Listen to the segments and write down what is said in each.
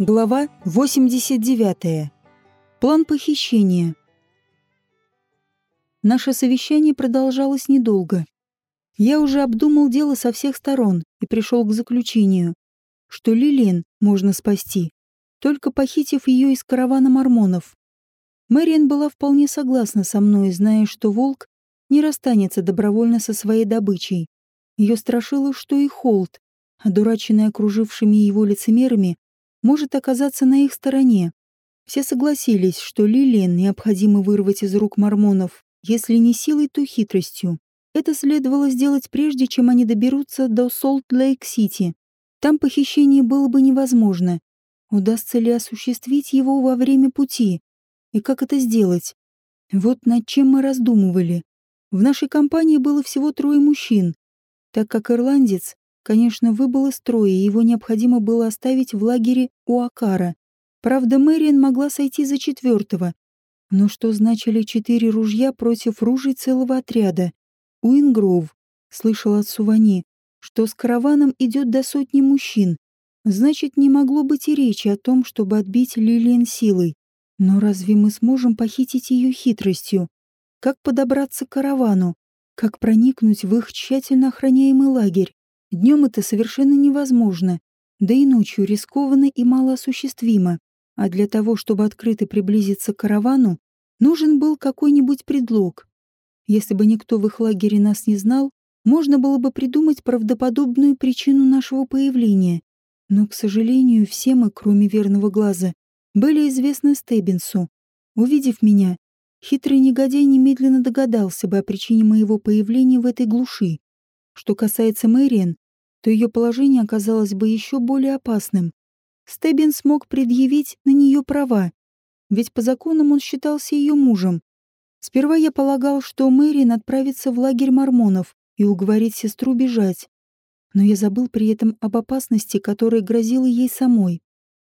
Глава 89. План похищения. Наше совещание продолжалось недолго. Я уже обдумал дело со всех сторон и пришел к заключению, что Лилиан можно спасти, только похитив ее из каравана мормонов. Мэриан была вполне согласна со мной, зная, что волк не расстанется добровольно со своей добычей. Ее страшило, что и Холт, одураченный окружившими его лицемерами, может оказаться на их стороне. Все согласились, что Лилиан необходимо вырвать из рук мормонов, если не силой, то хитростью. Это следовало сделать прежде, чем они доберутся до Солт-Лейк-Сити. Там похищение было бы невозможно. Удастся ли осуществить его во время пути? И как это сделать? Вот над чем мы раздумывали. В нашей компании было всего трое мужчин, так как ирландец конечно, выбыл из строя, и его необходимо было оставить в лагере у Акара. Правда, Мэриан могла сойти за четвертого. Но что значили четыре ружья против ружей целого отряда? Уингров слышал от Сувани, что с караваном идет до сотни мужчин. Значит, не могло быть и речи о том, чтобы отбить Лилиан силой. Но разве мы сможем похитить ее хитростью? Как подобраться к каравану? Как проникнуть в их тщательно охраняемый лагерь? Днем это совершенно невозможно, да и ночью рискованно и малоосуществимо. А для того, чтобы открыто приблизиться к каравану, нужен был какой-нибудь предлог. Если бы никто в их лагере нас не знал, можно было бы придумать правдоподобную причину нашего появления. Но, к сожалению, все мы, кроме верного глаза, были известны Стеббинсу. Увидев меня, хитрый негодяй немедленно догадался бы о причине моего появления в этой глуши. Что касается Мэриэн, то ее положение оказалось бы еще более опасным. Стеббин смог предъявить на нее права, ведь по законам он считался ее мужем. Сперва я полагал, что Мэрин отправится в лагерь мормонов и уговорит сестру бежать. Но я забыл при этом об опасности, которая грозила ей самой.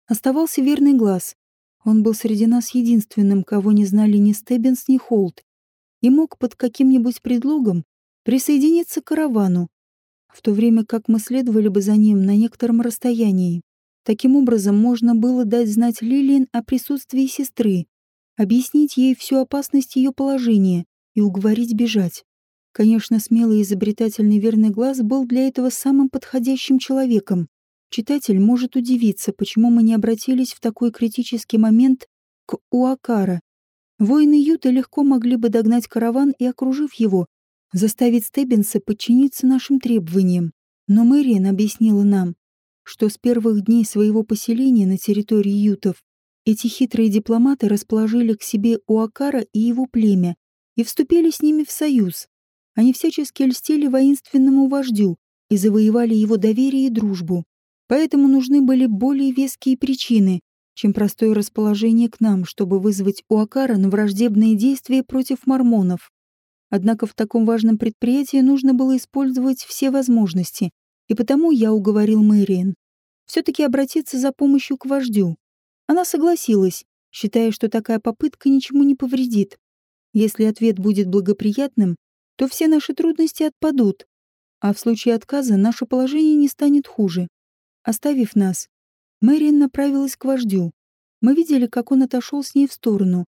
Оставался верный глаз. Он был среди нас единственным, кого не знали ни Стеббинс, ни Холт, и мог под каким-нибудь предлогом присоединиться к каравану, в то время как мы следовали бы за ним на некотором расстоянии. Таким образом, можно было дать знать Лилиан о присутствии сестры, объяснить ей всю опасность ее положения и уговорить бежать. Конечно, смелый изобретательный верный глаз был для этого самым подходящим человеком. Читатель может удивиться, почему мы не обратились в такой критический момент к Уакара. Воины Юта легко могли бы догнать караван и, окружив его, заставить Стеббинса подчиниться нашим требованиям. Но Мэриан объяснила нам, что с первых дней своего поселения на территории ютов эти хитрые дипломаты расположили к себе Уакара и его племя и вступили с ними в союз. Они всячески льстили воинственному вождю и завоевали его доверие и дружбу. Поэтому нужны были более веские причины, чем простое расположение к нам, чтобы вызвать Уакара на враждебные действия против мормонов. Однако в таком важном предприятии нужно было использовать все возможности, и потому я уговорил Мэриэн все-таки обратиться за помощью к вождю. Она согласилась, считая, что такая попытка ничему не повредит. Если ответ будет благоприятным, то все наши трудности отпадут, а в случае отказа наше положение не станет хуже. Оставив нас, Мэриэн направилась к вождю. Мы видели, как он отошел с ней в сторону,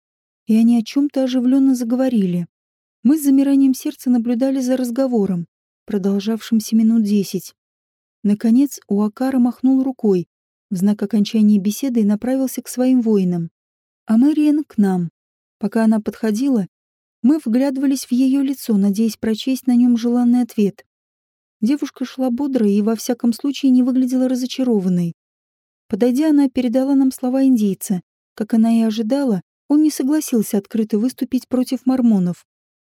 и они о чем-то оживленно заговорили. Мы с замиранием сердца наблюдали за разговором, продолжавшимся минут десять. Наконец Уакара махнул рукой в знак окончания беседы и направился к своим воинам. А Мэриэн к нам. Пока она подходила, мы вглядывались в ее лицо, надеясь прочесть на нем желанный ответ. Девушка шла бодро и во всяком случае не выглядела разочарованной. Подойдя, она передала нам слова индейца. Как она и ожидала, он не согласился открыто выступить против мормонов.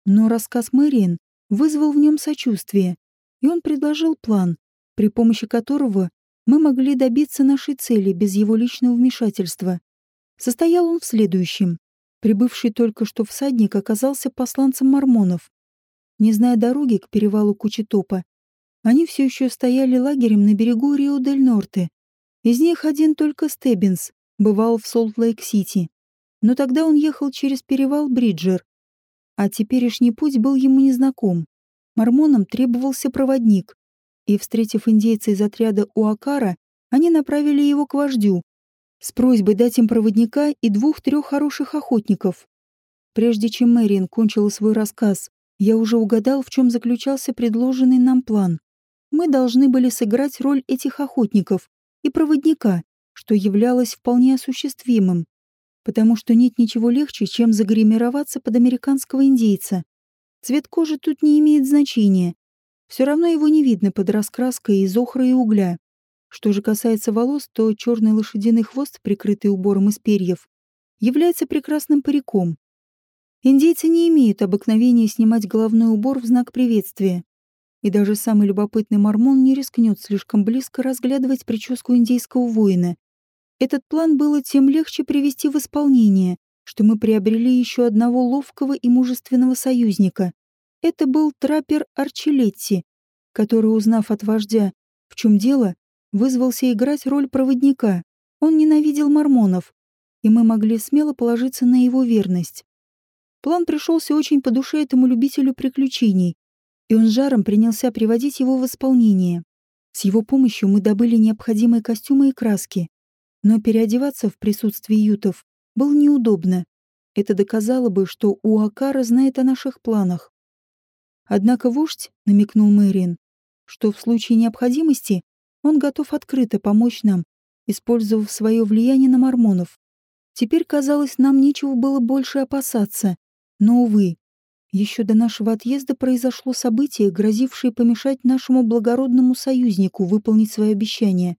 Но рассказ Мэриэн вызвал в нем сочувствие, и он предложил план, при помощи которого мы могли добиться нашей цели без его личного вмешательства. Состоял он в следующем. Прибывший только что всадник оказался посланцем мормонов. Не зная дороги к перевалу Кучетопа, они все еще стояли лагерем на берегу Рио-дель-Норте. Из них один только Стеббинс бывал в Солт-Лейк-Сити. Но тогда он ехал через перевал Бриджер, а теперешний путь был ему незнаком. Мормонам требовался проводник. и, встретив индейца из отряда Уакара, они направили его к вождю с просьбой дать им проводника и двух-трех хороших охотников. Прежде чем Мэриан кончила свой рассказ, я уже угадал, в чем заключался предложенный нам план. Мы должны были сыграть роль этих охотников и проводника, что являлось вполне осуществимым, потому что нет ничего легче, чем загримироваться под американского индейца. Цвет кожи тут не имеет значения. Все равно его не видно под раскраской из охры и угля. Что же касается волос, то черный лошадиный хвост, прикрытый убором из перьев, является прекрасным париком. Индейцы не имеют обыкновения снимать головной убор в знак приветствия. И даже самый любопытный мормон не рискнет слишком близко разглядывать прическу индейского воина. Этот план было тем легче привести в исполнение, что мы приобрели еще одного ловкого и мужественного союзника. Это был траппер Арчелетти, который, узнав от вождя, в чем дело, вызвался играть роль проводника. Он ненавидел мормонов, и мы могли смело положиться на его верность. План пришелся очень по душе этому любителю приключений, и он жаром принялся приводить его в исполнение. С его помощью мы добыли необходимые костюмы и краски. Но переодеваться в присутствии ютов было неудобно. Это доказало бы, что Уакара знает о наших планах. Однако вождь, намекнул Мэриан, что в случае необходимости он готов открыто помочь нам, использовав свое влияние на мормонов. Теперь, казалось, нам нечего было больше опасаться. Но, увы, еще до нашего отъезда произошло событие, грозившее помешать нашему благородному союзнику выполнить свое обещание.